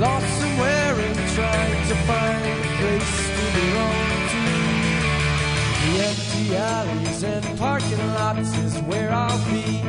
lost somewhere and trying to find a place to belong to. The empty alleys and parking lots is where I'll be